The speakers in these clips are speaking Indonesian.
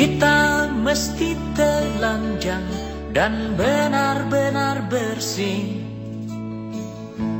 Kita mesti telanjang dan benar-benar bersih.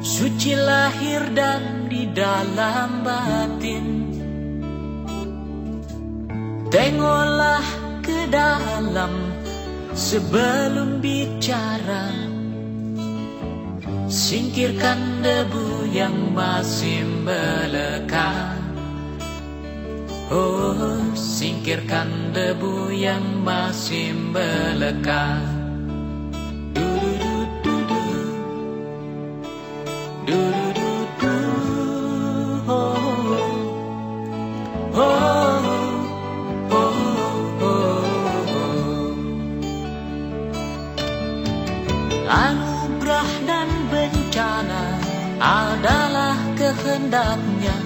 Suci lahir dan di dalam batin. Tengoklah ke dalam sebelum bicara. Singkirkan debu yang masih melekat Oh, singkirkan debu yang masih melekat. Anugerah dan bencana adalah kehendaknya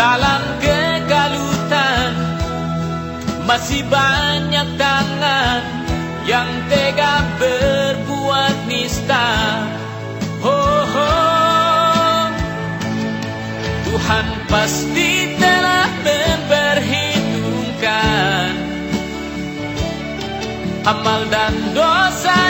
Dalam kegalutan Masih banyak tangan Yang tega berbuat nista oh, oh. Tuhan pasti telah memperhitungkan Amal dan dosa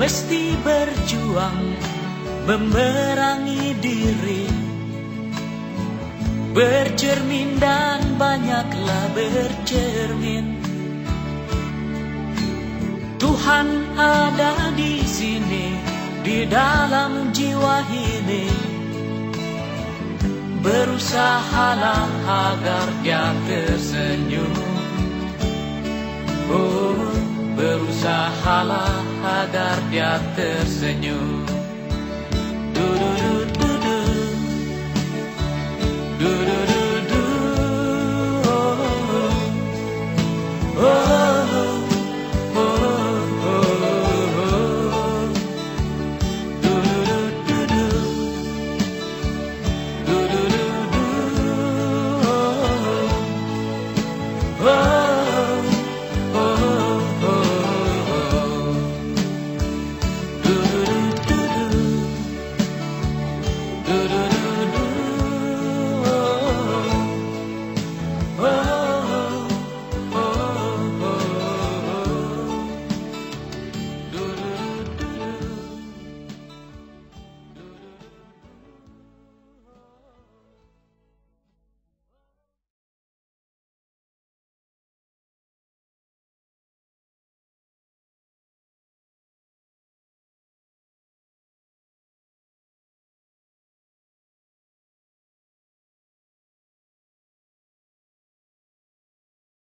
mesti berjuang memerangi diri. Bercermin dan banyaklah bercermin. Tuhan ada di sini di dalam jiwa ini. Berusahalah agar dia tersenyum. Oh, Berusahalah agar dia tersenyum. Dududud